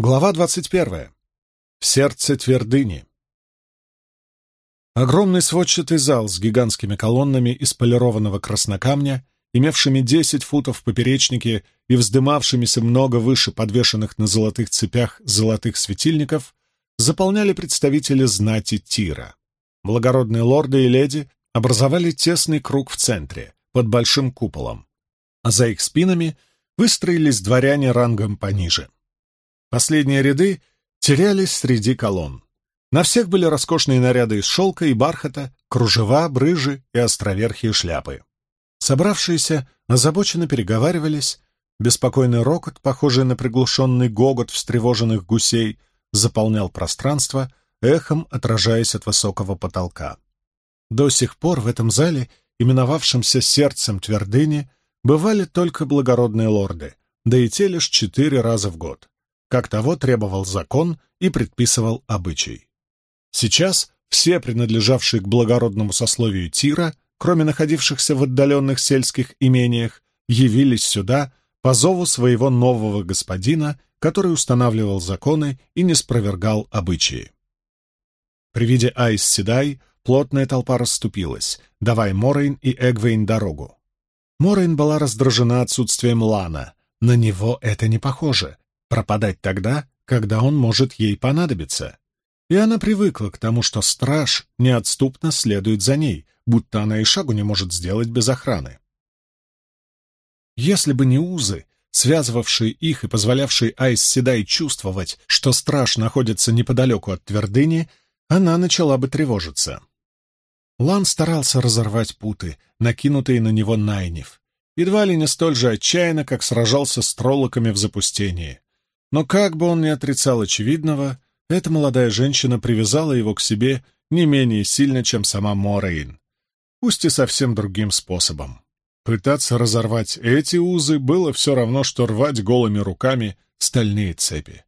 Глава двадцать первая. Сердце твердыни. Огромный сводчатый зал с гигантскими колоннами из полированного краснокамня, имевшими десять футов в поперечнике и вздымавшимися много выше подвешенных на золотых цепях золотых светильников, заполняли представители знати Тира. Благородные лорды и леди образовали тесный круг в центре, под большим куполом, а за их спинами выстроились дворяне рангом пониже. Последние ряды терялись среди колонн. На всех были роскошные наряды из шелка и бархата, кружева, брыжи и островерхие шляпы. Собравшиеся озабоченно переговаривались, беспокойный рокот, похожий на приглушенный гогот встревоженных гусей, заполнял пространство, эхом отражаясь от высокого потолка. До сих пор в этом зале, именовавшемся сердцем твердыни, бывали только благородные лорды, да и те лишь четыре раза в год, как того требовал закон и предписывал обычай. Сейчас все принадлежавшие к благородному сословию Тира, кроме находившихся в отдаленных сельских имениях, явились сюда по зову своего нового господина, который устанавливал законы и не спровергал обычаи. При виде Айз Седай плотная толпа расступилась, давая Морейн и Эгвейн дорогу. Морейн была раздражена отсутствием Лана. На него это не похоже. Пропадать тогда, когда он может ей понадобиться и она привыкла к тому, что страж неотступно следует за ней, будто она и шагу не может сделать без охраны. Если бы не узы, связывавшие их и позволявшие Айз Седай чувствовать, что страж находится неподалеку от твердыни, она начала бы тревожиться. Лан старался разорвать путы, накинутые на него Найнев, едва ли не столь же отчаянно, как сражался с троллоками в запустении. Но как бы он ни отрицал очевидного, эта молодая женщина привязала его к себе не менее сильно, чем сама Морейн, пусть и совсем другим способом. Пытаться разорвать эти узы было все равно, что рвать голыми руками стальные цепи.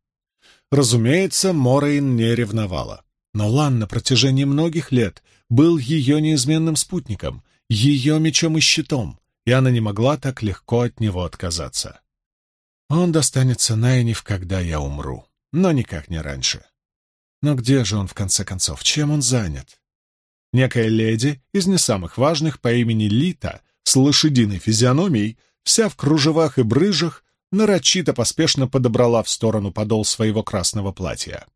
Разумеется, Морейн не ревновала. Но Лан на протяжении многих лет был ее неизменным спутником, ее мечом и щитом, и она не могла так легко от него отказаться. Он достанется Найниф, когда я умру, но никак не раньше. Но где же он, в конце концов? Чем он занят? Некая леди из не самых важных по имени Лита с лошадиной физиономией, вся в кружевах и брыжах, нарочито поспешно подобрала в сторону подол своего красного платья.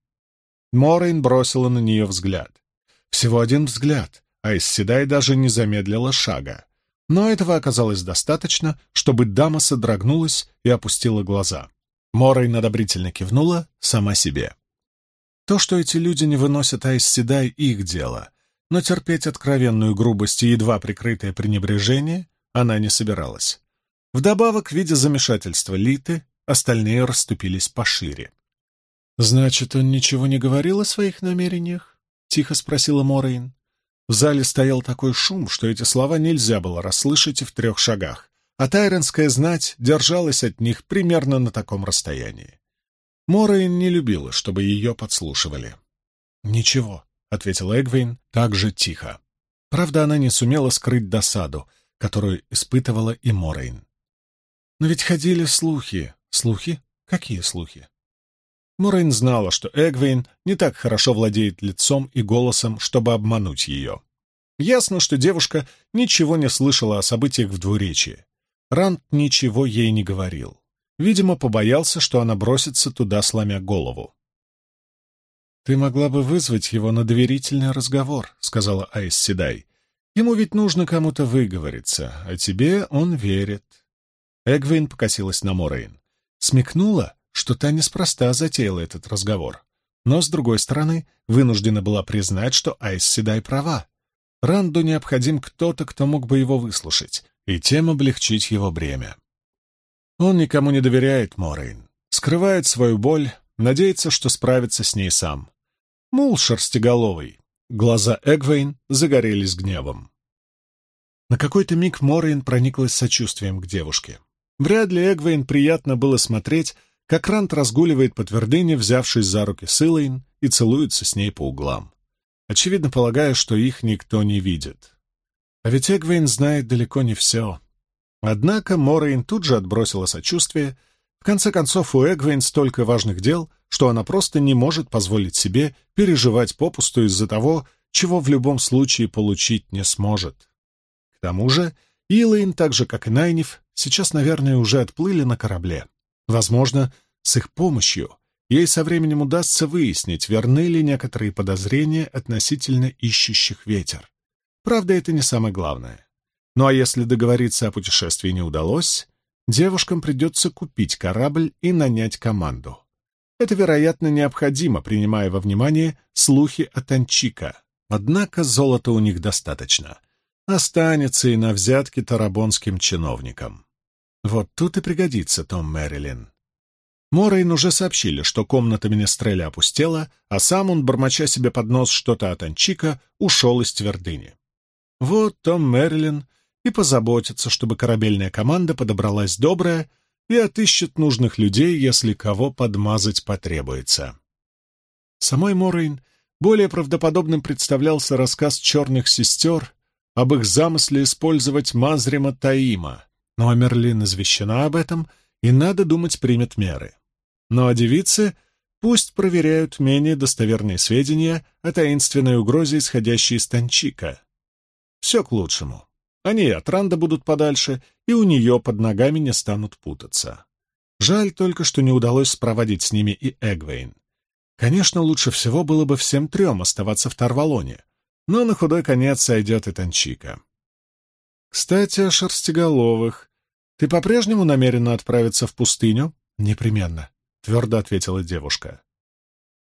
Морейн бросила на нее взгляд. Всего один взгляд, а Исседай даже не замедлила шага. Но этого оказалось достаточно, чтобы дама содрогнулась и опустила глаза. Морейн одобрительно кивнула сама себе. То, что эти люди не выносят Айс Седай, их дело, но терпеть откровенную грубость и едва прикрытое пренебрежение она не собиралась. Вдобавок, видя замешательство Литы, остальные расступились пошире. «Значит, он ничего не говорил о своих намерениях?» — тихо спросила Морейн. В зале стоял такой шум, что эти слова нельзя было расслышать и в трех шагах, а тайренская знать держалась от них примерно на таком расстоянии. Морейн не любила, чтобы ее подслушивали. «Ничего», — ответила Эгвейн так же тихо. Правда, она не сумела скрыть досаду, которую испытывала и Морейн. «Но ведь ходили слухи. Слухи? Какие слухи?» Морейн знала, что Эгвейн не так хорошо владеет лицом и голосом, чтобы обмануть ее. Ясно, что девушка ничего не слышала о событиях в двуречии. Рант ничего ей не говорил. Видимо, побоялся, что она бросится туда, сломя голову. «Ты могла бы вызвать его на доверительный разговор», — сказала Айз Седай. «Ему ведь нужно кому-то выговориться, а тебе он верит». Эгвейн покосилась на Морейн. Смекнула, что та неспроста затеяла этот разговор. Но, с другой стороны, вынуждена была признать, что Айз Седай права. Ранду необходим кто-то, кто мог бы его выслушать, и тем облегчить его бремя. Он никому не доверяет, Морейн. Скрывает свою боль, надеется, что справится с ней сам. Мул шерстиголовый. Глаза Эгвейн загорелись гневом. На какой-то миг Морейн прониклась сочувствием к девушке. Вряд ли Эгвейн приятно было смотреть, как Ранд разгуливает по твердыне, взявшись за руки с Илэйн, и целуется с ней по углам. Очевидно, полагая, что их никто не видит. А ведь Эгвейн знает далеко не все. Однако Морейн тут же отбросила сочувствие. В конце концов, у Эгвейн столько важных дел, что она просто не может позволить себе переживать попусту из-за того, чего в любом случае получить не сможет. К тому же Илэйн, так же как и Найниф, сейчас, наверное, уже отплыли на корабле. Возможно, с их помощью ей со временем удастся выяснить, верны ли некоторые подозрения относительно ищущих ветер. Правда, это не самое главное. Ну а если договориться о путешествии не удалось, девушкам придется купить корабль и нанять команду. Это, вероятно, необходимо, принимая во внимание слухи о Танчика. Однако золота у них достаточно. Останется и на взятки тарабонским чиновникам. Вот тут и пригодится Том Мэрилин. Морейн уже сообщили, что комната Менестреля опустела, а сам он, бормоча себе под нос что-то от Анчика, ушел из твердыни. Вот Том Мэрилин и позаботится, чтобы корабельная команда подобралась добрая и отыщет нужных людей, если кого подмазать потребуется. Самой Морейн более правдоподобным представлялся рассказ черных сестер об их замысле использовать Мазрима Таима, но Мерлин извещена об этом и, надо думать, примет меры. Ну а девицы пусть проверяют менее достоверные сведения о таинственной угрозе, исходящей из Танчика. Все к лучшему. Они от Ранда будут подальше, и у нее под ногами не станут путаться. Жаль только, что не удалось спроводить с ними и Эгвейн. Конечно, лучше всего было бы всем трем оставаться в Тарвалоне, но на худой конец сойдет и Танчика. Кстати, о шерстиголовых. Ты по-прежнему намерена отправиться в пустыню? Непременно твердо ответила девушка.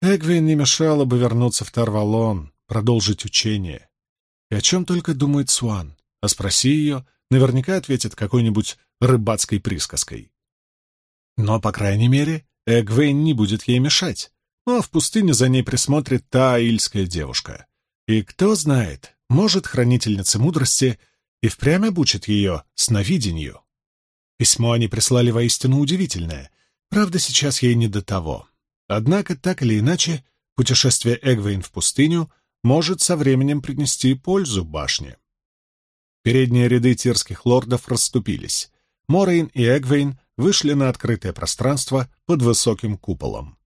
Эгвин не мешало бы вернуться в Тарвалон, продолжить учение. И о чем только думает Суан. А спроси ее, наверняка ответит какой-нибудь рыбацкой присказкой. Но, по крайней мере, Эгвейн не будет ей мешать. Ну а в пустыне за ней присмотрит та аильская девушка. И кто знает, может, хранительница мудрости и впрямь обучит ее сновидению. Письмо они прислали воистину удивительное — Правда, сейчас ей не до того. Однако, так или иначе, путешествие Эгвейн в пустыню может со временем принести пользу башне. Передние ряды тирских лордов расступились. Морейн и Эгвейн вышли на открытое пространство под высоким куполом.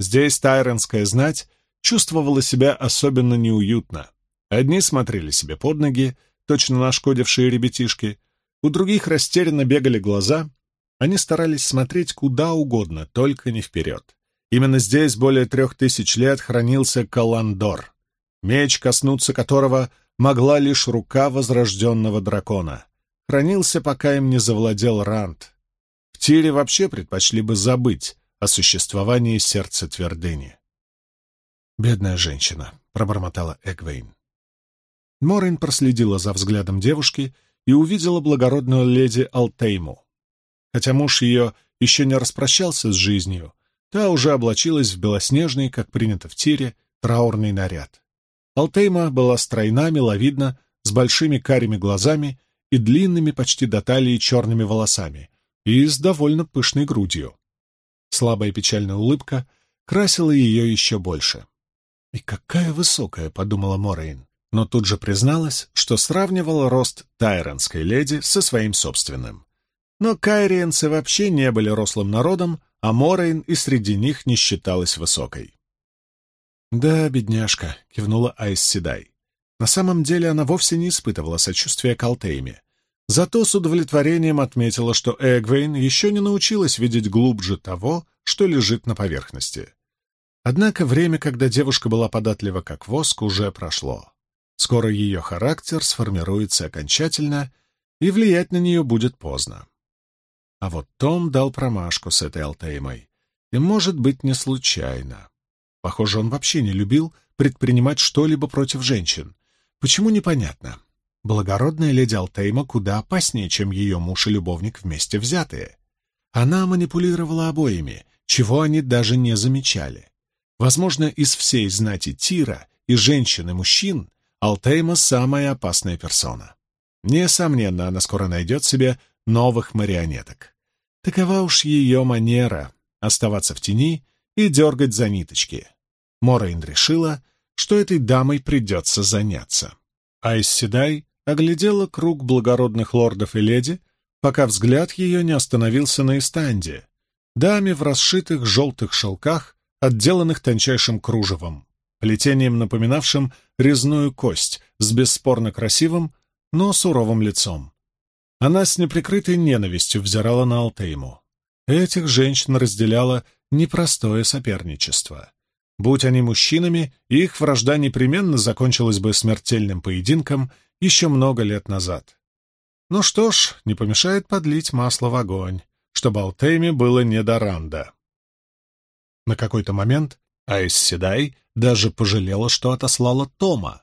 Здесь тайренская знать чувствовала себя особенно неуютно. Одни смотрели себе под ноги, точно нашкодившие ребятишки, у других растерянно бегали глаза, они старались смотреть куда угодно, только не вперед. Именно здесь более трех тысяч лет хранился Каландор, меч, коснуться которого могла лишь рука возрожденного дракона. Хранился, пока им не завладел Рант. В Тире вообще предпочли бы забыть о существовании сердца твердыни. «Бедная женщина», — пробормотала Эгвейн. Морин проследила за взглядом девушки и увидела благородную леди Алтейму. Хотя муж ее еще не распрощался с жизнью, та уже облачилась в белоснежный, как принято в тире, траурный наряд. Алтейма была стройна, миловидна, с большими карими глазами и длинными почти до талии черными волосами, и с довольно пышной грудью. Слабая печальная улыбка красила ее еще больше. «И какая высокая!» — подумала Морейн, но тут же призналась, что сравнивала рост тайронской леди со своим собственным. Но кайриенцы вообще не были рослым народом, а Морейн и среди них не считалась высокой. «Да, бедняжка», — кивнула Айс Седай. На самом деле она вовсе не испытывала сочувствия к Алтейме. Зато с удовлетворением отметила, что Эгвейн еще не научилась видеть глубже того, что лежит на поверхности. Однако время, когда девушка была податлива как воск, уже прошло. Скоро ее характер сформируется окончательно, и влиять на нее будет поздно. А вот Том дал промашку с этой Алтеймой. И, может быть, не случайно. Похоже, он вообще не любил предпринимать что-либо против женщин. Почему, непонятно. Благородная леди Алтейма куда опаснее, чем ее муж и любовник вместе взятые. Она манипулировала обоими, чего они даже не замечали. Возможно, из всей знати Тира и женщин и мужчин Алтейма самая опасная персона. Несомненно, она скоро найдет себе новых марионеток. Такова уж ее манера — оставаться в тени и дергать за ниточки. Морейн решила, что этой дамой придется заняться. Айс Седай оглядела круг благородных лордов и леди, пока взгляд ее не остановился на Истанде, даме в расшитых желтых шелках, отделанных тончайшим кружевом, плетением, напоминавшим резную кость, с бесспорно красивым, но суровым лицом. Она с неприкрытой ненавистью взирала на Алтейму. Этих женщин разделяло непростое соперничество. Будь они мужчинами, их вражда непременно закончилась бы смертельным поединком еще много лет назад. Ну что ж, не помешает подлить масло в огонь, чтобы Алтейме было не до ранда. На какой-то момент Айс Седай даже пожалела, что отослала Тома.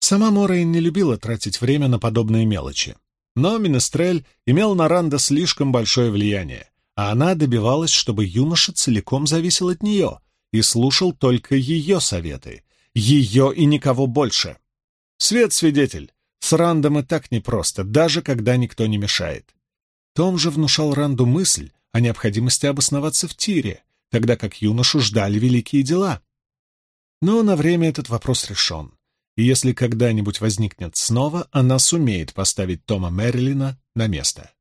Сама Морейн не любила тратить время на подобные мелочи. Но Минестрель имел на Ранда слишком большое влияние, а она добивалась, чтобы юноша целиком зависел от нее и слушал только ее советы. Ее и никого больше. Свет-свидетель, с Рандом и так непросто, даже когда никто не мешает. Том же внушал Ранду мысль о необходимости обосноваться в тире, тогда как юношу ждали великие дела. Но на время этот вопрос решен, и если когда-нибудь возникнет снова, она сумеет поставить Тома Мэрилина на место.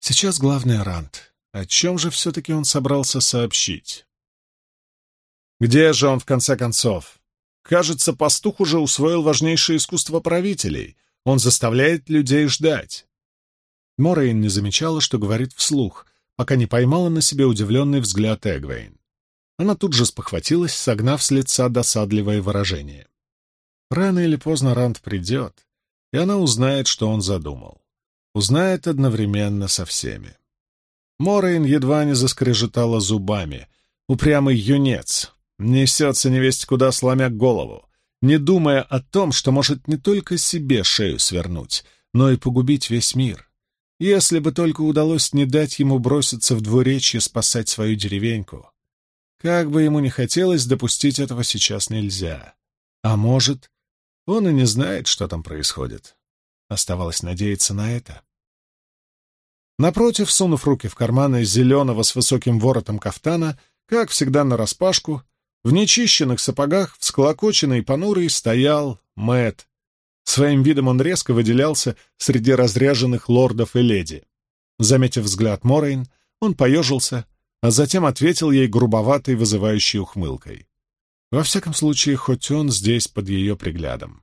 Сейчас главный Ранд. О чем же все-таки он собрался сообщить? Где же он, в конце концов? Кажется, пастух уже усвоил важнейшее искусство правителей. Он заставляет людей ждать. Морейн не замечала, что говорит вслух, пока не поймала на себе удивленный взгляд Эгвейн. Она тут же спохватилась, согнав с лица досадливое выражение. Рано или поздно Ранд придет, и она узнает, что он задумал. Узнает одновременно со всеми. Морейн едва не заскрежетала зубами. Упрямый юнец, Несется невесть куда, сломя голову, не думая о том, что может не только себе шею свернуть, но и погубить весь мир. Если бы только удалось не дать ему броситься в двуречье спасать свою деревеньку. Как бы ему ни хотелось, допустить этого сейчас нельзя. А может, он и не знает, что там происходит. Оставалось надеяться на это. Напротив, сунув руки в карманы зеленого с высоким воротом кафтана, как всегда нараспашку, в нечищенных сапогах, всклокоченный и понурый, стоял Мэт. Своим видом он резко выделялся среди разряженных лордов и леди. Заметив взгляд Морейн, он поежился, а затем ответил ей грубоватой, вызывающей ухмылкой. Во всяком случае, хоть он здесь под ее приглядом.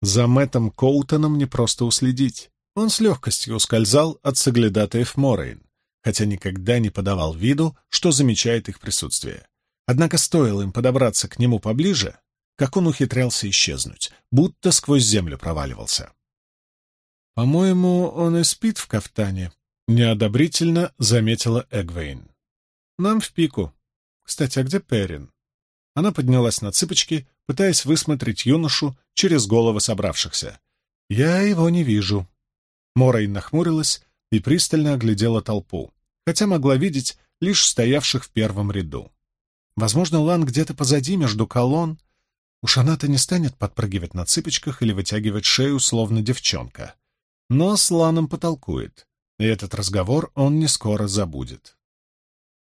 За Мэттом Коутоном не просто уследить. Он с легкостью ускользал от соглядатаев Морейн, хотя никогда не подавал виду, что замечает их присутствие. Однако стоило им подобраться к нему поближе, как он ухитрялся исчезнуть, будто сквозь землю проваливался. «По-моему, он и спит в кафтане», — неодобрительно заметила Эгвейн. «Нам в пику. Кстати, а где Перин?» Она поднялась на цыпочки, пытаясь высмотреть юношу через головы собравшихся. «Я его не вижу». Морейн нахмурилась и пристально оглядела толпу, хотя могла видеть лишь стоявших в первом ряду. Возможно, Лан где-то позади, между колонн. Уж она-то не станет подпрыгивать на цыпочках или вытягивать шею, словно девчонка. Но с Ланом потолкует, и этот разговор он не скоро забудет.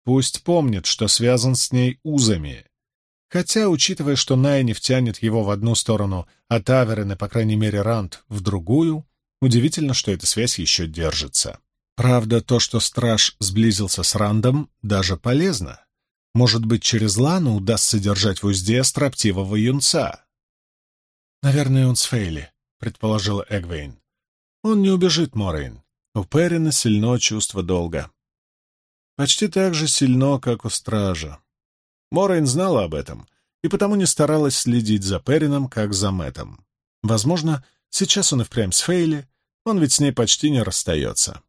Пусть помнит, что связан с ней узами. Хотя, учитывая, что Найниф тянет его в одну сторону, а Таверен и, по крайней мере, Рант в другую, удивительно, что эта связь еще держится. Правда, то, что страж сблизился с Рандом, даже полезно. Может быть, через Лану удастся держать в узде строптивого юнца? «Наверное, он с Фейли», — предположила Эгвейн. «Он не убежит, Морейн. У Перина сильно чувство долга. Почти так же сильно, как у стража. Морейн знала об этом и потому не старалась следить за Перином, как за Мэтом. Возможно, сейчас он и впрямь с Фейли, он ведь с ней почти не расстается.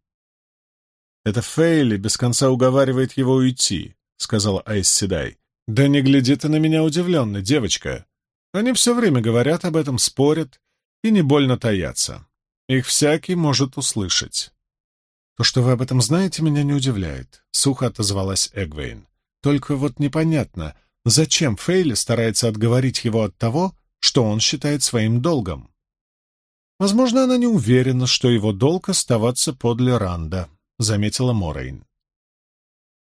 Это Фейли без конца уговаривает его уйти, сказала Айс Седай. «Да не гляди ты на меня удивленно, девочка. Они все время говорят об этом, спорят и не больно таятся. Их всякий может услышать». «То, что вы об этом знаете, меня не удивляет», — сухо отозвалась Эгвейн. «Только вот непонятно, зачем Фейли старается отговорить его от того, что он считает своим долгом?» «Возможно, она не уверена, что его долг оставаться подле Ранда», — заметила Морейн.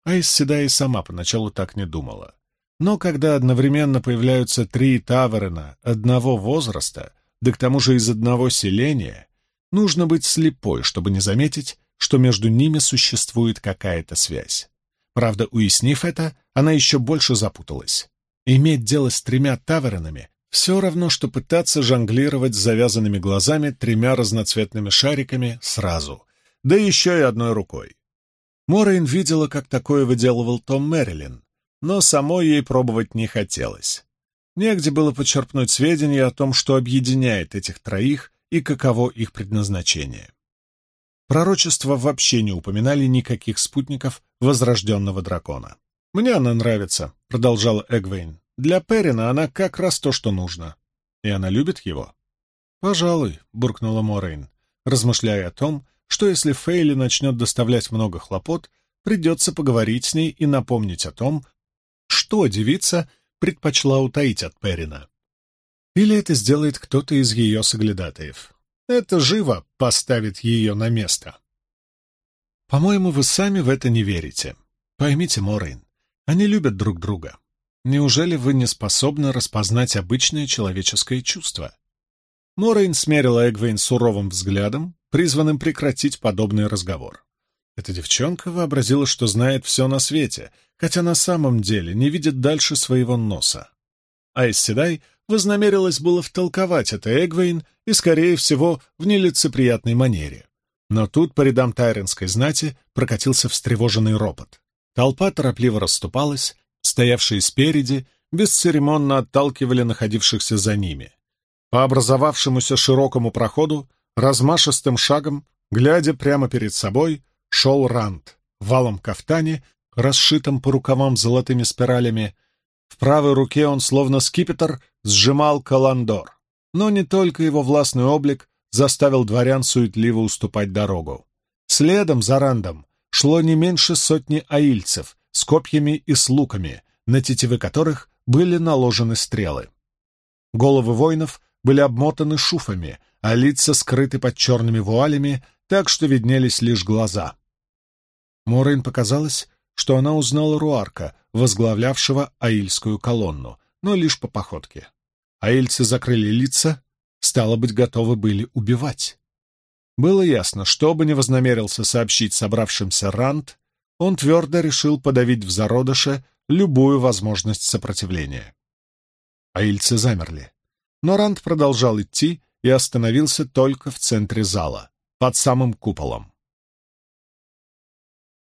Айс Седай сама поначалу так не думала. Но когда одновременно появляются три таверена одного возраста, да к тому же из одного селения, нужно быть слепой, чтобы не заметить, что между ними существует какая-то связь. Правда, уяснив это, она еще больше запуталась. Иметь дело с тремя тавернами все равно, что пытаться жонглировать с завязанными глазами тремя разноцветными шариками сразу, да еще и одной рукой. Морейн видела, как такое выделывал Том Мэрилин, но самой ей пробовать не хотелось. Негде было почерпнуть сведения о том, что объединяет этих троих и каково их предназначение. Пророчества вообще не упоминали никаких спутников возрожденного дракона. «Мне она нравится», — продолжала Эгвейн. «Для Перина она как раз то, что нужно. И она любит его». «Пожалуй», — буркнула Морейн, размышляя о том, что если Фейли начнет доставлять много хлопот, придется поговорить с ней и напомнить о том, что девица предпочла утаить от Перина. Или это сделает кто-то из ее соглядатаев. Это живо поставит ее на место. По-моему, вы сами в это не верите. Поймите, Морейн, они любят друг друга. Неужели вы не способны распознать обычное человеческое чувство? Морейн смерила Эгвейн суровым взглядом, призванным прекратить подобный разговор. Эта девчонка вообразила, что знает все на свете, хотя на самом деле не видит дальше своего носа. Седай вознамерилась было втолковать это Эгвейн и, скорее всего, в нелицеприятной манере. Но тут по рядам тайренской знати прокатился встревоженный ропот. Толпа торопливо расступалась, стоявшие спереди бесцеремонно отталкивали находившихся за ними. По образовавшемуся широкому проходу, размашистым шагом, глядя прямо перед собой, шел Рант в валом кафтане, расшитом по рукавам золотыми спиралями. В правой руке он, словно скипетр, сжимал каландор. Но не только его властный облик заставил дворян суетливо уступать дорогу. Следом за Рандом шло не меньше сотни аильцев с копьями и с луками, на тетивы которых были наложены стрелы. Головы воинов были обмотаны шуфами, а лица скрыты под черными вуалями, так что виднелись лишь глаза. Морейн показалось, что она узнала Руарка, возглавлявшего аильскую колонну, но лишь по походке. Аильцы закрыли лица, стало быть, готовы были убивать. Было ясно, что бы ни вознамерился сообщить собравшимся Ранд, он твердо решил подавить в зародыше любую возможность сопротивления. Аильцы замерли. Но Ранд продолжал идти и остановился только в центре зала, под самым куполом.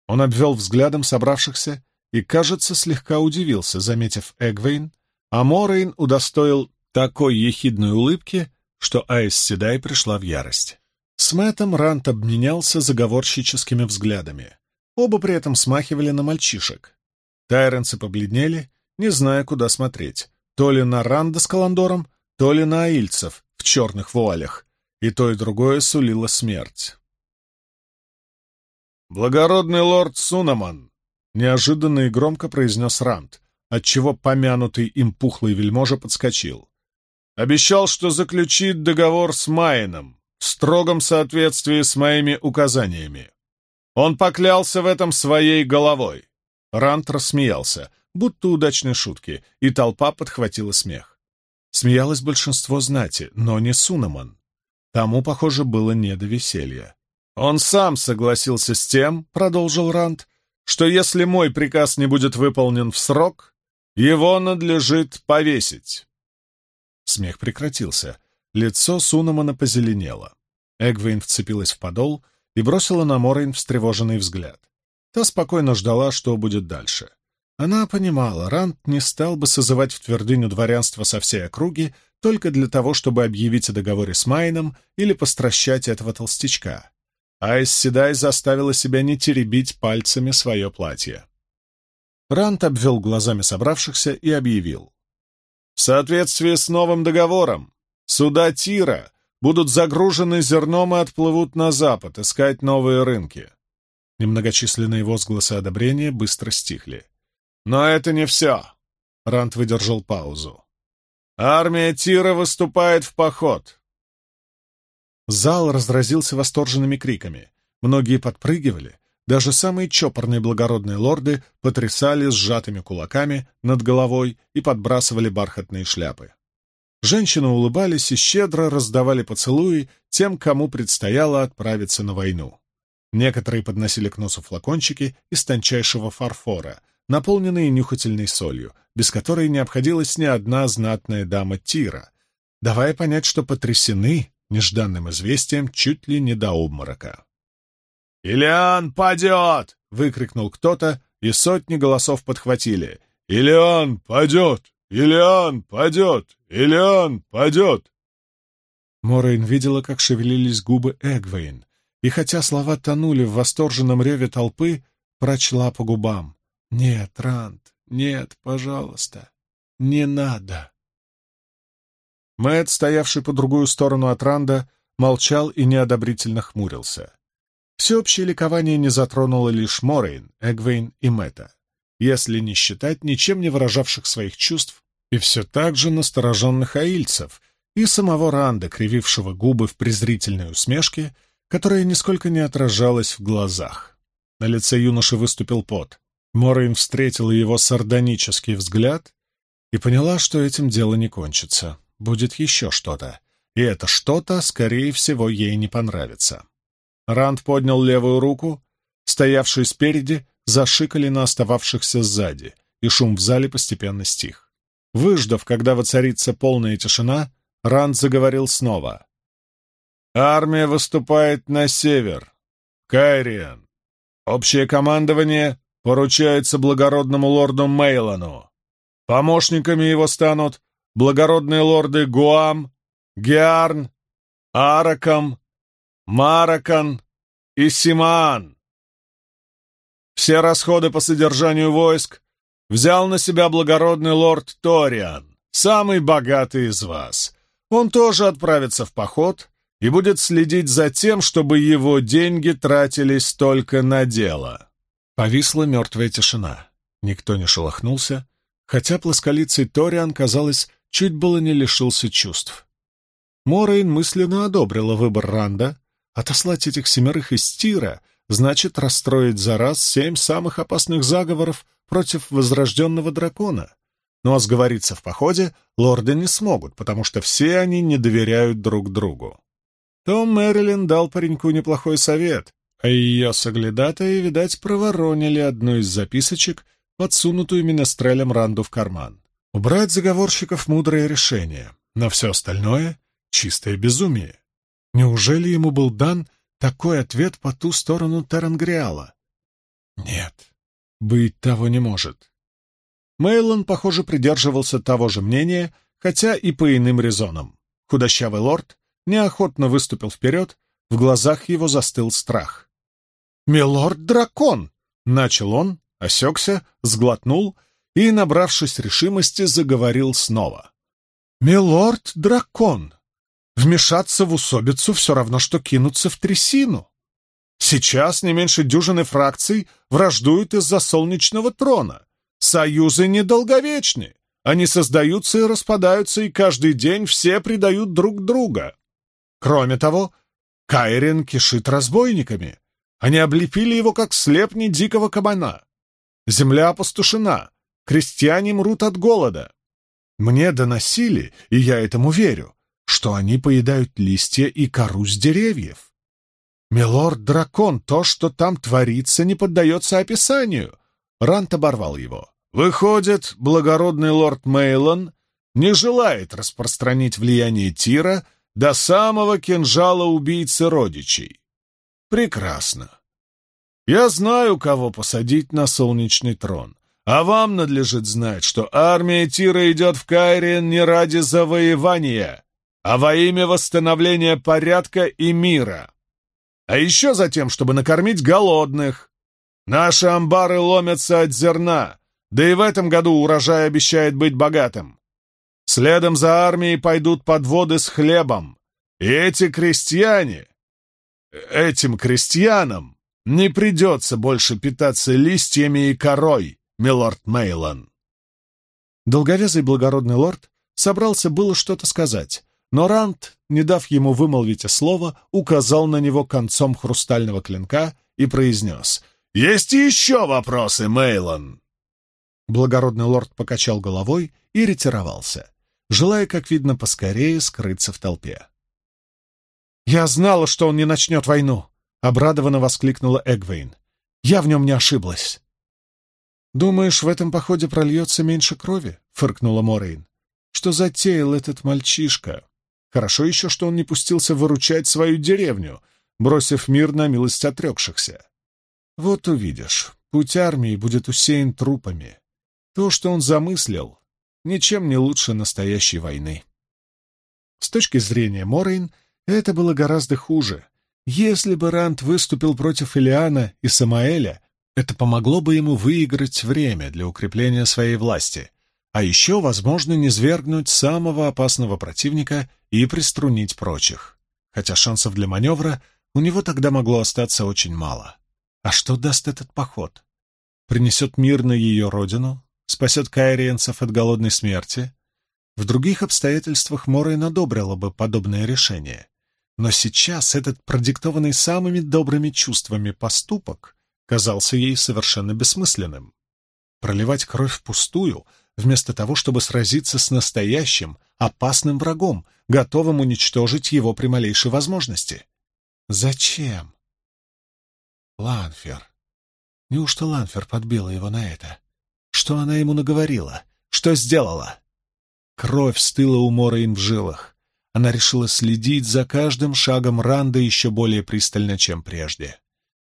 Он обвел взглядом собравшихся и, кажется, слегка удивился, заметив Эгвейн, а Морейн удостоил такой ехидной улыбки, что Айс Седай пришла в ярость. С Мэттом Рант обменялся заговорщическими взглядами. Оба при этом смахивали на мальчишек. Тайренцы побледнели, не зная, куда смотреть. То ли на Ранда с Каландором, то ли на аильцев черных вуалях. И то, и другое сулило смерть. «Благородный лорд Сунаман!» — неожиданно и громко произнес Ранд, отчего помянутый им пухлый вельможа подскочил. «Обещал, что заключит договор с Майном в строгом соответствии с моими указаниями. Он поклялся в этом своей головой». Ранд рассмеялся, будто удачной шутки, и толпа подхватила смех. Смеялось большинство знати, но не Сунаман. Тому, похоже, было не до веселья. «Он сам согласился с тем, — продолжил Ранд, — что если мой приказ не будет выполнен в срок, его надлежит повесить». Смех прекратился. Лицо Сунамана позеленело. Эгвейн вцепилась в подол и бросила на Морейн встревоженный взгляд. Та спокойно ждала, что будет дальше. Она понимала, Ранд не стал бы созывать в твердыню дворянства со всей округи только для того, чтобы объявить о договоре с Майном или постращать этого толстячка. Айс Седай заставила себя не теребить пальцами свое платье. Рант обвел глазами собравшихся и объявил. В соответствии с новым договором, суда Тира будут загружены зерном и отплывут на запад искать новые рынки. Немногочисленные возгласы одобрения быстро стихли. Но это не все. Рант выдержал паузу. Армия Тира выступает в поход. Зал разразился восторженными криками. Многие подпрыгивали. Даже самые чопорные благородные лорды потрясали сжатыми кулаками над головой и подбрасывали бархатные шляпы. Женщины улыбались и щедро раздавали поцелуи тем, кому предстояло отправиться на войну. Некоторые подносили к носу флакончики из тончайшего фарфора, наполненные нюхательной солью, без которой не обходилась ни одна знатная дама Тира, давая понять, что потрясены нежданным известием чуть ли не до обморока. «Илиан падет!» — выкрикнул кто-то, и сотни голосов подхватили. «Илиан падет! Илиан падет! Илиан падет!» Морейн видела, как шевелились губы Эгвейн, и хотя слова тонули в восторженном реве толпы, прочла по губам. «Нет, Ранд, нет, пожалуйста, не надо!» Мэт, стоявший по другую сторону от Ранда, молчал и неодобрительно хмурился. Всеобщее ликование не затронуло лишь Морейн, Эгвейн и Мэта, если не считать ничем не выражавших своих чувств и все так же настороженных аильцев и самого Ранда, кривившего губы в презрительной усмешке, которая нисколько не отражалась в глазах. На лице юноши выступил пот. Морейн встретила его сардонический взгляд и поняла, что этим дело не кончится. Будет еще что-то. И это что-то, скорее всего, ей не понравится. Ранд поднял левую руку. Стоявшие спереди зашикали на остававшихся сзади, и шум в зале постепенно стих. Выждав, когда воцарится полная тишина, Ранд заговорил снова. «Армия выступает на север. Кайриан. Общее командование поручается благородному лорду Мейлону. Помощниками его станут благородные лорды Гуам, Геарн, Аракам Маракан и Симаан. Все расходы по содержанию войск взял на себя благородный лорд Ториан, самый богатый из вас. Он тоже отправится в поход и будет следить за тем, чтобы его деньги тратились только на дело. Повисла мертвая тишина. Никто не шелохнулся, хотя плосколицый Ториан, казалось, чуть было не лишился чувств. Морейн мысленно одобрила выбор Ранда, Отослать этих семерых из Тира значит расстроить за раз семь самых опасных заговоров против возрожденного дракона. Ну а сговориться в походе лорды не смогут, потому что все они не доверяют друг другу. Том Мэрилин дал пареньку неплохой совет, а ее соглядатые, видать, проворонили одну из записочек, подсунутую Минестрелем Ранду в карман. Убрать заговорщиков — мудрое решение, но все остальное — чистое безумие. Неужели ему был дан такой ответ по ту сторону Тарангриала? Нет, быть того не может. Мейлон, похоже, придерживался того же мнения, хотя и по иным резонам. Худощавый лорд неохотно выступил вперед, в глазах его застыл страх. «Милорд-дракон!» — начал он, осекся, сглотнул и, набравшись решимости, заговорил снова. «Милорд-дракон! Вмешаться в усобицу все равно, что кинуться в трясину. Сейчас не меньше дюжины фракций враждуют из-за солнечного трона. Союзы недолговечны. Они создаются и распадаются, и каждый день все предают друг друга. Кроме того, Кайрен кишит разбойниками. Они облепили его, как слепни дикого кабана. Земля опустошена, крестьяне мрут от голода. Мне доносили, и я этому верю, что они поедают листья и кору с деревьев. «Милорд-дракон, то, что там творится, не поддается описанию!» Рант оборвал его. «Выходит, благородный лорд Мейлон не желает распространить влияние Тира до самого кинжала убийцы родичей. Прекрасно. Я знаю, кого посадить на солнечный трон, а вам надлежит знать, что армия Тира идет в Кайриен не ради завоевания, а во имя восстановления порядка и мира. А еще за тем, чтобы накормить голодных. Наши амбары ломятся от зерна, да и в этом году урожай обещает быть богатым. Следом за армией пойдут подводы с хлебом. И эти крестьяне, этим крестьянам не придется больше питаться листьями и корой, милорд Мейлон. Долговязый благородный лорд собрался было что-то сказать, но Рант, не дав ему вымолвить слово, указал на него концом хрустального клинка и произнес «Есть еще вопросы, Мейлон!» Благородный лорд покачал головой и ретировался, желая, как видно, поскорее скрыться в толпе. «Я знала, что он не начнет войну!» — обрадованно воскликнула Эгвейн. «Я в нем не ошиблась». «Думаешь, в этом походе прольется меньше крови?» — фыркнула Морейн. «Что затеял этот мальчишка? Хорошо еще, что он не пустился выручать свою деревню, бросив мир на милость отрекшихся. Вот увидишь, путь армии будет усеян трупами. То, что он замыслил, ничем не лучше настоящей войны». С точки зрения Морейн, это было гораздо хуже. Если бы Рант выступил против Илиана и Самаэля, это помогло бы ему выиграть время для укрепления своей власти, а еще, возможно, не свергнуть самого опасного противника и приструнить прочих. Хотя шансов для маневра у него тогда могло остаться очень мало. А что даст этот поход? Принесет мир на ее родину? Спасет кайриенцев от голодной смерти? В других обстоятельствах Морейн одобрила бы подобное решение. Но сейчас этот продиктованный самыми добрыми чувствами поступок казался ей совершенно бессмысленным. Проливать кровь впустую, вместо того, чтобы сразиться с настоящим, опасным врагом, готовым уничтожить его при малейшей возможности. Зачем? Ланфер. Неужто Ланфер подбила его на это? Что она ему наговорила? Что сделала? Кровь стыла у Морейн в жилах. Она решила следить за каждым шагом Ранда еще более пристально, чем прежде.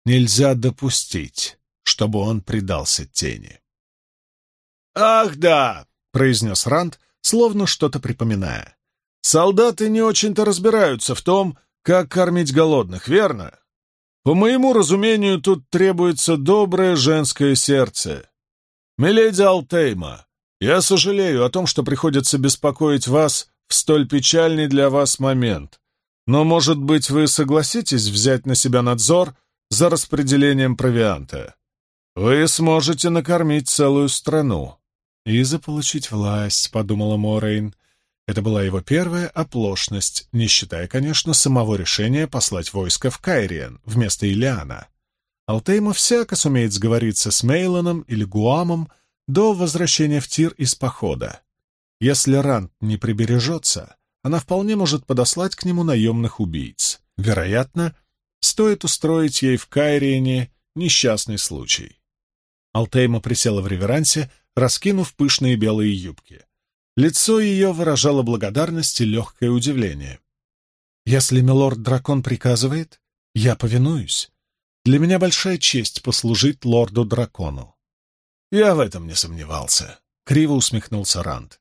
Нельзя допустить, чтобы он предался тени. «Ах да!» — произнес Ранд, словно что-то припоминая. «Солдаты не очень-то разбираются в том, как кормить голодных, верно? По моему разумению, тут требуется доброе женское сердце. Миледи Алтейма, я сожалею о том, что приходится беспокоить вас в столь печальный для вас момент. Но, может быть, вы согласитесь взять на себя надзор за распределением провианта? Вы сможете накормить целую страну. И заполучить власть, — подумала Морейн. Это была его первая оплошность, не считая, конечно, самого решения послать войско в Кайриен вместо Илиана. Алтейма всяко сумеет сговориться с Мейлоном или Гуамом до возвращения в Тир из похода. Если Рант не прибережется, она вполне может подослать к нему наемных убийц. Вероятно, стоит устроить ей в Кайриене несчастный случай. Алтейма присела в реверансе, раскинув пышные белые юбки. Лицо ее выражало благодарность и легкое удивление. «Если милорд-дракон приказывает, я повинуюсь. Для меня большая честь послужить лорду-дракону». «Я в этом не сомневался», — криво усмехнулся Ранд.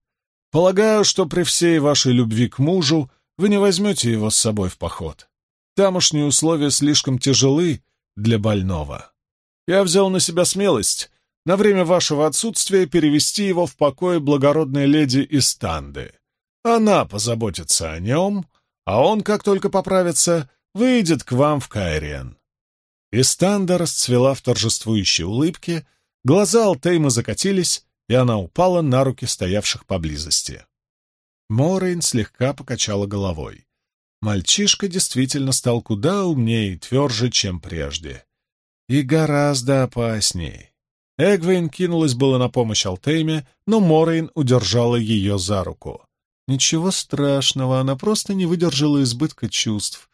Полагаю, что при всей вашей любви к мужу вы не возьмете его с собой в поход. Тамошние условия слишком тяжелы для больного. Я взял на себя смелость на время вашего отсутствия перевести его в покое благородной леди из Танды. Она позаботится о нем, а он, как только поправится, выйдет к вам в Кайриен. Истанда расцвела в торжествующей улыбке, глаза Алтейма закатились, и она упала на руки стоявших поблизости. Морейн слегка покачала головой. Мальчишка действительно стал куда умнее и тверже, чем прежде. И гораздо опасней. Эгвейн кинулась было на помощь Алтейме, но Морейн удержала ее за руку. Ничего страшного, она просто не выдержала избытка чувств.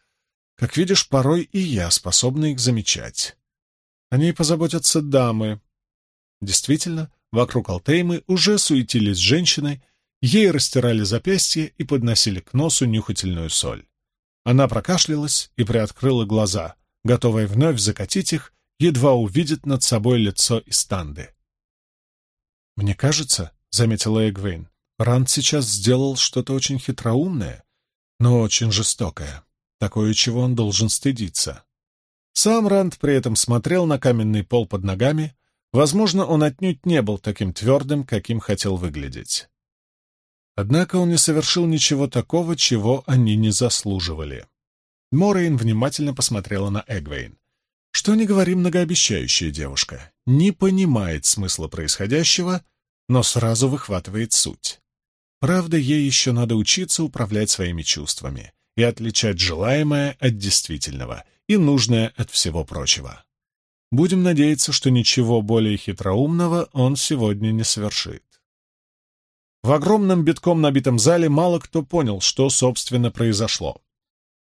Как видишь, порой и я способна их замечать. О ней позаботятся дамы. Действительно, Вокруг Алтеймы уже суетились женщины, ей растирали запястья и подносили к носу нюхательную соль. Она прокашлялась и приоткрыла глаза, готовая вновь закатить их, едва увидит над собой лицо Истанды. «Мне кажется, — заметила Эгвейн, — Ранд сейчас сделал что-то очень хитроумное, но очень жестокое, такое, чего он должен стыдиться». Сам Ранд при этом смотрел на каменный пол под ногами, Возможно, он отнюдь не был таким твердым, каким хотел выглядеть. Однако он не совершил ничего такого, чего они не заслуживали. Морейн внимательно посмотрела на Эгвейн. Что не говори, многообещающая девушка. Не понимает смысла происходящего, но сразу выхватывает суть. Правда, ей еще надо учиться управлять своими чувствами и отличать желаемое от действительного и нужное от всего прочего. Будем надеяться, что ничего более хитроумного он сегодня не совершит. В огромном битком набитом зале мало кто понял, что, собственно, произошло.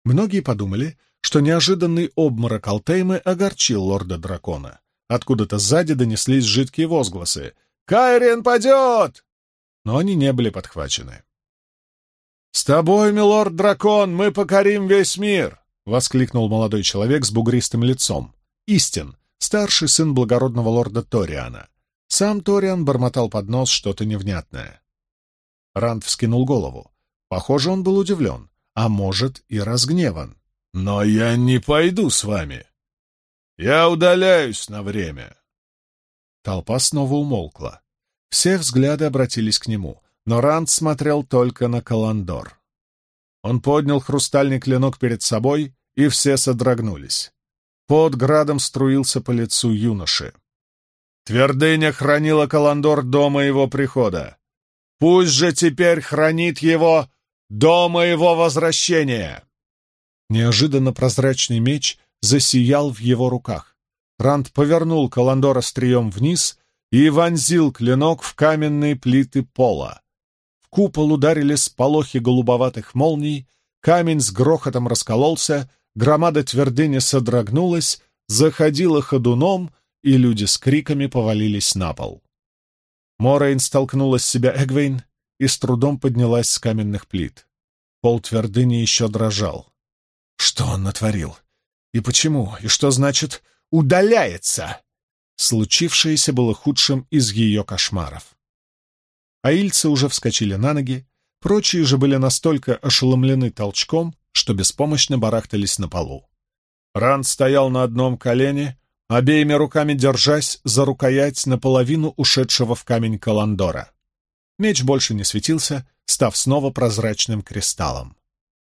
Многие подумали, что неожиданный обморок Алтеймы огорчил лорда-дракона. Откуда-то сзади донеслись жидкие возгласы. «Кайрен падет!» Но они не были подхвачены. «С тобой, милорд-дракон, мы покорим весь мир!» — воскликнул молодой человек с бугристым лицом. Истин, старший сын благородного лорда Ториана. Сам Ториан бормотал под нос что-то невнятное. Ранд вскинул голову. Похоже, он был удивлен, а может и разгневан. «Но я не пойду с вами. Я удаляюсь на время». Толпа снова умолкла. Все взгляды обратились к нему, но Ранд смотрел только на Каландор. Он поднял хрустальный клинок перед собой, и все содрогнулись. Под градом струился по лицу юноши. Твердыня хранила Каландор до моего прихода. Пусть же теперь хранит его до моего возвращения!» Неожиданно прозрачный меч засиял в его руках. Ранд повернул Каландор острием вниз и вонзил клинок в каменные плиты пола. В купол ударили сполохи голубоватых молний, камень с грохотом раскололся, громада твердыни содрогнулась, заходила ходуном, и люди с криками повалились на пол. Морейн столкнула с себя Эгвейн и с трудом поднялась с каменных плит. Пол твердыни еще дрожал. Что он натворил? И почему? И что значит «удаляется»? Случившееся было худшим из ее кошмаров. Аильцы уже вскочили на ноги, прочие же были настолько ошеломлены толчком, что беспомощно барахтались на полу. Ранд стоял на одном колене, обеими руками держась за рукоять наполовину ушедшего в камень Каландора. Меч больше не светился, став снова прозрачным кристаллом.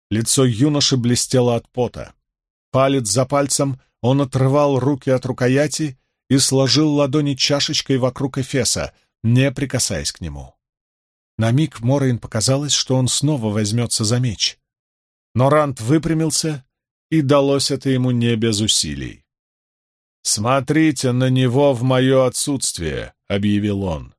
Лицо юноши блестело от пота. Палец за пальцем он отрывал руки от рукояти и сложил ладони чашечкой вокруг Эфеса, не прикасаясь к нему. На миг Морейн показалось, что он снова возьмется за меч. Но Рант выпрямился, и далось это ему не без усилий. «Смотрите на него в мое отсутствие», — объявил он.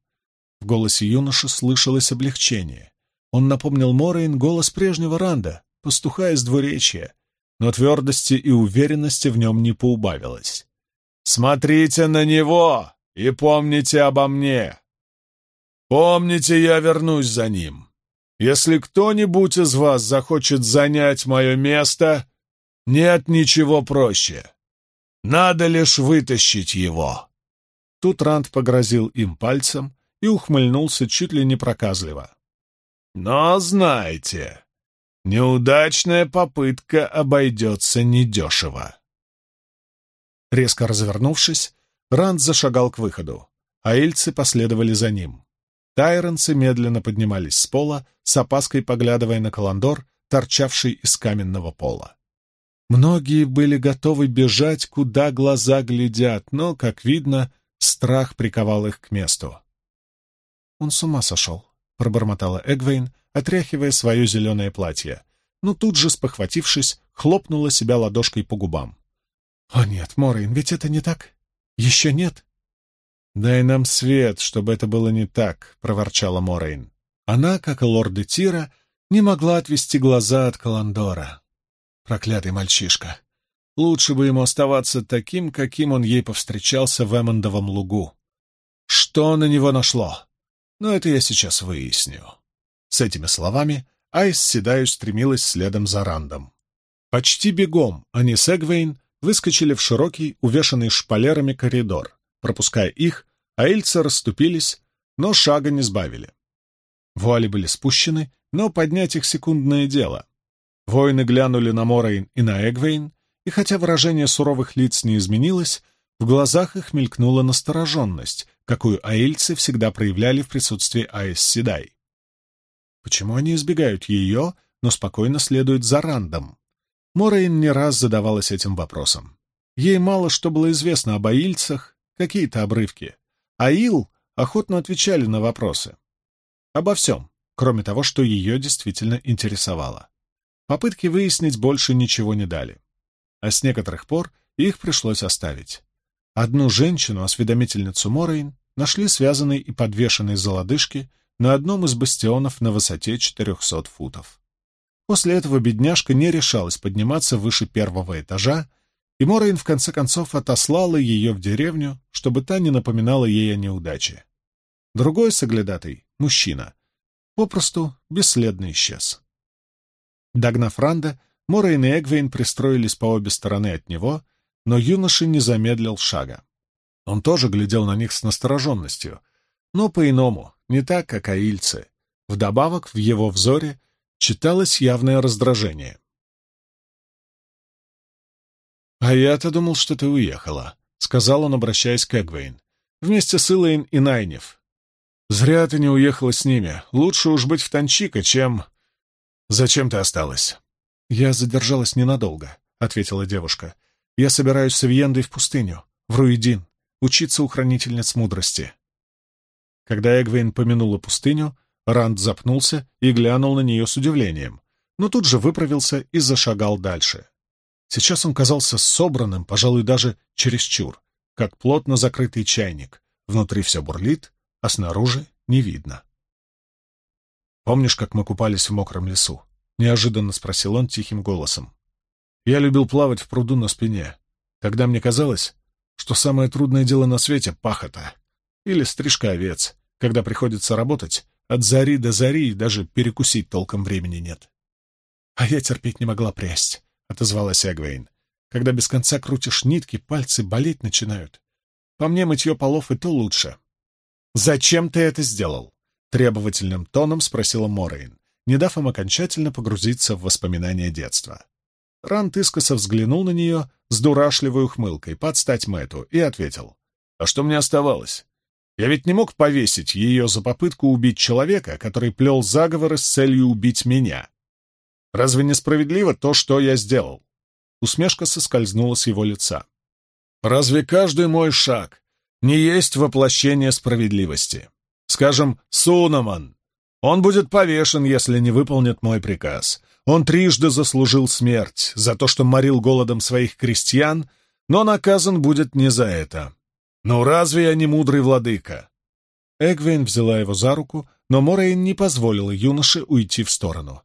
В голосе юноши слышалось облегчение. Он напомнил Морейн голос прежнего Ранда, пастуха из двуречья, но твердости и уверенности в нем не поубавилось. «Смотрите на него и помните обо мне. Помните, я вернусь за ним. Если кто-нибудь из вас захочет занять мое место, нет ничего проще. Надо лишь вытащить его». Тут Ранд погрозил им пальцем и ухмыльнулся чуть ли не проказливо. «Но знайте, неудачная попытка обойдется недешево». Резко развернувшись, Ранд зашагал к выходу, а ильцы последовали за ним. Тайронцы медленно поднимались с пола, с опаской поглядывая на Каландор, торчавший из каменного пола. Многие были готовы бежать, куда глаза глядят, но, как видно, страх приковал их к месту. «Он с ума сошел», — пробормотала Эгвейн, отряхивая свое зеленое платье, но тут же, спохватившись, хлопнула себя ладошкой по губам. «О нет, Морейн, ведь это не так? Еще нет?» «Дай нам свет, чтобы это было не так», — проворчала Морейн. Она, как и лорды Тира, не могла отвести глаза от Каландора. Проклятый мальчишка. Лучше бы ему оставаться таким, каким он ей повстречался в Эммондовом лугу. Что на него нашло? Но это я сейчас выясню. С этими словами Айс Седаю стремилась следом за Рандом. Почти бегом они с Эгвейн выскочили в широкий, увешанный шпалерами коридор. Пропуская их, аильцы расступились, но шага не сбавили. Вуали были спущены, но поднять их секундное дело. Воины глянули на Морейн и на Эгвейн, и хотя выражение суровых лиц не изменилось, в глазах их мелькнула настороженность, какую аильцы всегда проявляли в присутствии Айс Седай. Почему они избегают ее, но спокойно следуют за Рандом? Морейн не раз задавалась этим вопросом. Ей мало что было известно об аильцах, какие-то обрывки. Аил охотно отвечали на вопросы. Обо всем, кроме того, что ее действительно интересовало. Попытки выяснить больше ничего не дали. А с некоторых пор их пришлось оставить. Одну женщину, осведомительницу Морейн, нашли связанной и подвешенной за лодыжки на одном из бастионов на высоте 400 футов. После этого бедняжка не решалась подниматься выше первого этажа, и Морейн в конце концов отослала ее в деревню, чтобы та не напоминала ей о неудаче. Другой соглядатый, мужчина, попросту бесследно исчез. Догнав Ранда, Морейн и Эгвейн пристроились по обе стороны от него, но юноша не замедлил шага. Он тоже глядел на них с настороженностью, но по-иному, не так, как аильцы. Вдобавок в его взоре читалось явное раздражение. «А я-то думал, что ты уехала», — сказал он, обращаясь к Эгвейн. «Вместе с Илэйн и Найнев. Зря ты не уехала с ними. Лучше уж быть в Танчика, чем... Зачем ты осталась?» «Я задержалась ненадолго», — ответила девушка. «Я собираюсь с Виендой в пустыню, в Руидин, учиться у хранительниц мудрости». Когда Эгвейн помянула пустыню, Ранд запнулся и глянул на нее с удивлением, но тут же выправился и зашагал дальше. Сейчас он казался собранным, пожалуй, даже чересчур, как плотно закрытый чайник. Внутри все бурлит, а снаружи не видно. «Помнишь, как мы купались в мокром лесу?» — неожиданно спросил он тихим голосом. «Я любил плавать в пруду на спине. Тогда мне казалось, что самое трудное дело на свете — пахота. Или стрижка овец, когда приходится работать от зари до зари и даже перекусить толком времени нет. А я терпеть не могла прясть отозвалась Эгвейн. «Когда без конца крутишь нитки, пальцы болеть начинают. По мне мытье полов и то лучше». «Зачем ты это сделал?» — требовательным тоном спросила Морейн, не дав им окончательно погрузиться в воспоминания детства. Рант искоса взглянул на нее с дурашливой ухмылкой под стать Мэтту и ответил. «А что мне оставалось? Я ведь не мог повесить ее за попытку убить человека, который плел заговоры с целью убить меня. Разве несправедливо то, что я сделал?» Усмешка соскользнула с его лица. «Разве каждый мой шаг не есть воплощение справедливости? Скажем, Сунаман. Он будет повешен, если не выполнит мой приказ. Он трижды заслужил смерть за то, что морил голодом своих крестьян, но наказан будет не за это. Ну разве я не мудрый владыка?» Эгвейн взяла его за руку, но Морейн не позволила юноше уйти в сторону.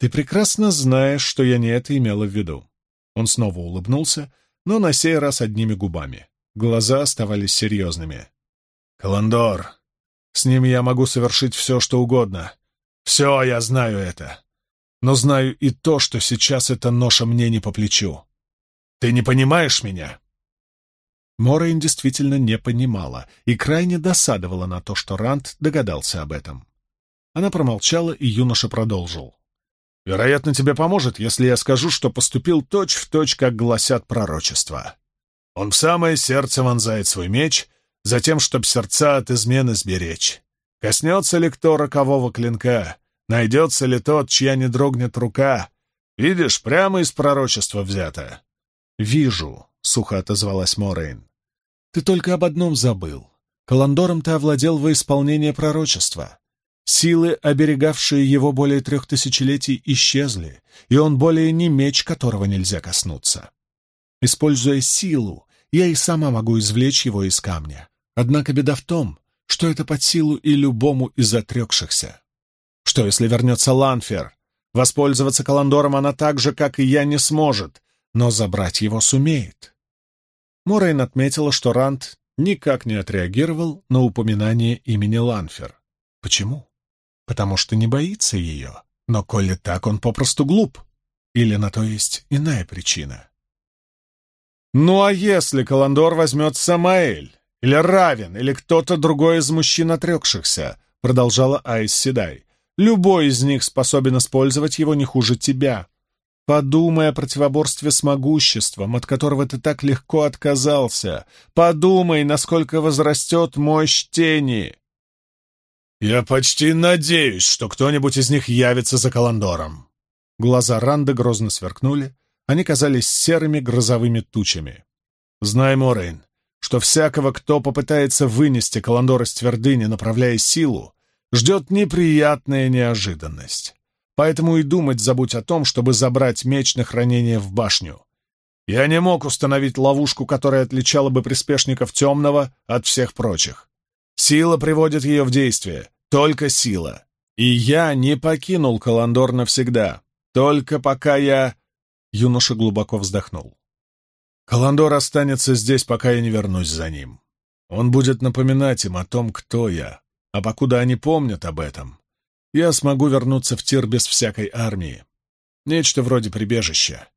Ты прекрасно знаешь, что я не это имела в виду. Он снова улыбнулся, но на сей раз одними губами. Глаза оставались серьезными. «Каландор, с ним я могу совершить все, что угодно. Все, я знаю это. Но знаю и то, что сейчас эта ноша мне не по плечу. Ты не понимаешь меня?» Морейн действительно не понимала и крайне досадовала на то, что Рант догадался об этом. Она промолчала, и юноша продолжил. Вероятно, тебе поможет, если я скажу, что поступил точь-в-точь, точь, как гласят пророчества. Он в самое сердце вонзает свой меч, затем, чтоб сердца от измены сберечь. Коснется ли кто рокового клинка? Найдется ли тот, чья не дрогнет рука? Видишь, прямо из пророчества взято. «Вижу», — сухо отозвалась Морейн. «Ты только об одном забыл. Каландором ты овладел во исполнение пророчества. Силы, оберегавшие его более трех тысячелетий, исчезли, и он более не меч, которого нельзя коснуться. Используя силу, я и сама могу извлечь его из камня. Однако беда в том, что это под силу и любому из отрекшихся. Что, если вернется Ланфер? Воспользоваться Каландором она так же, как и я, не сможет, но забрать его сумеет. Морейн отметила, что Ранд никак не отреагировал на упоминание имени Ланфер. Почему? Потому что не боится ее. Но коли так, он попросту глуп. Или на то есть иная причина. «Ну а если Каландор возьмет Самаэль, или Равен, или кто-то другой из мужчин отрекшихся?» — продолжала Айс Седай. «Любой из них способен использовать его не хуже тебя. Подумай о противоборстве с могуществом, от которого ты так легко отказался. Подумай, насколько возрастет мощь тени. «Я почти надеюсь, что кто-нибудь из них явится за Каландором». Глаза Ранда грозно сверкнули, они казались серыми грозовыми тучами. «Знай, Морейн, что всякого, кто попытается вынести Каландор из твердыни, направляя силу, ждет неприятная неожиданность. Поэтому и думать забудь о том, чтобы забрать меч на хранение в башню. Я не мог установить ловушку, которая отличала бы приспешников темного от всех прочих. Сила приводит ее в действие, только сила. И я не покинул Каландор навсегда. Только пока я...» Юноша глубоко вздохнул. «Каландор останется здесь, пока я не вернусь за ним. Он будет напоминать им о том, кто я, а покуда они помнят об этом, я смогу вернуться в тир без всякой армии. Нечто вроде прибежища.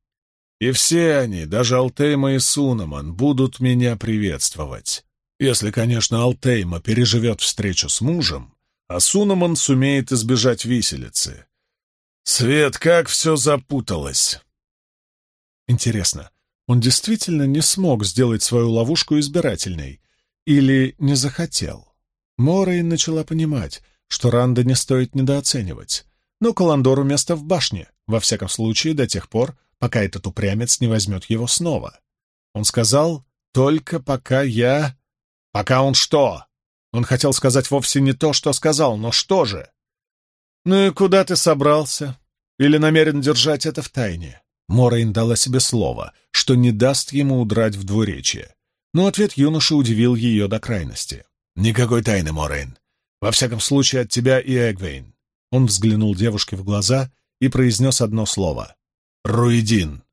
И все они, даже Алтейма и Сунаман, будут меня приветствовать. Если, конечно, Алтейма переживет встречу с мужем, а Сунаман сумеет избежать виселицы. Свет, как все запуталось! Интересно, он действительно не смог сделать свою ловушку избирательной или не захотел? Морейн начала понимать, что Ранда не стоит недооценивать, но Каландору место в башне, во всяком случае до тех пор, пока этот упрямец не возьмет его снова. Он сказал «только пока я...» «Пока он что?» Он хотел сказать вовсе не то, что сказал, но что же? «Ну и куда ты собрался? Или намерен держать это в тайне?» Морейн дала себе слово, что не даст ему удрать в двуречье. Но ответ юноши удивил ее до крайности. «Никакой тайны, Морейн. Во всяком случае, от тебя и Эгвейн». Он взглянул девушке в глаза и произнес одно слово. «Руидин».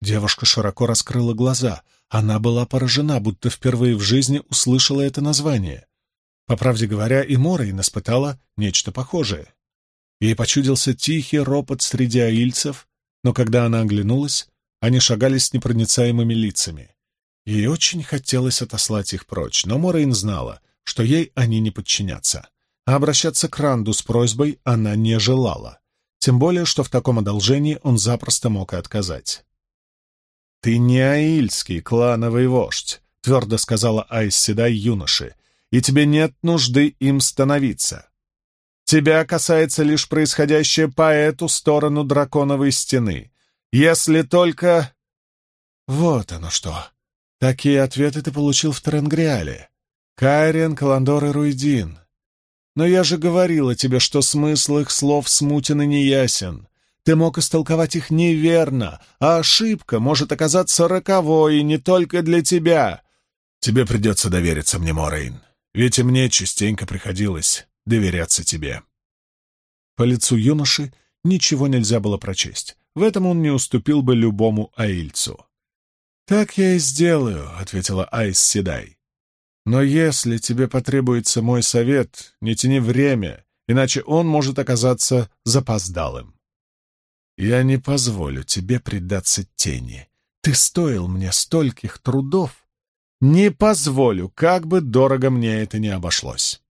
Девушка широко раскрыла глаза. Она была поражена, будто впервые в жизни услышала это название. По правде говоря, и Морейн испытала нечто похожее. Ей почудился тихий ропот среди аильцев, но когда она оглянулась, они шагали с непроницаемыми лицами. Ей очень хотелось отослать их прочь, но Морейн знала, что ей они не подчинятся. А обращаться к Ранду с просьбой она не желала. Тем более, что в таком одолжении он запросто мог и отказать. «Ты не аильский клановый вождь», — твердо сказала Айс Седай юноше, «и тебе нет нужды им становиться. Тебя касается лишь происходящее по эту сторону драконовой стены. Если только...» «Вот оно что!» Такие ответы ты получил в Теренгриале. Кайриен, Каландор и Руидин. Но я же говорила тебе, что смысл их слов смутен и неясен. Ты мог истолковать их неверно, а ошибка может оказаться роковой и не только для тебя. Тебе придется довериться мне, Морейн, ведь и мне частенько приходилось доверяться тебе. По лицу юноши ничего нельзя было прочесть. В этом он не уступил бы любому аильцу. «Так я и сделаю», — ответила Айс Седай. «Но если тебе потребуется мой совет, не тяни время, иначе он может оказаться запоздалым. Я не позволю тебе предаться тени. Ты стоил мне стольких трудов. Не позволю, как бы дорого мне это ни обошлось».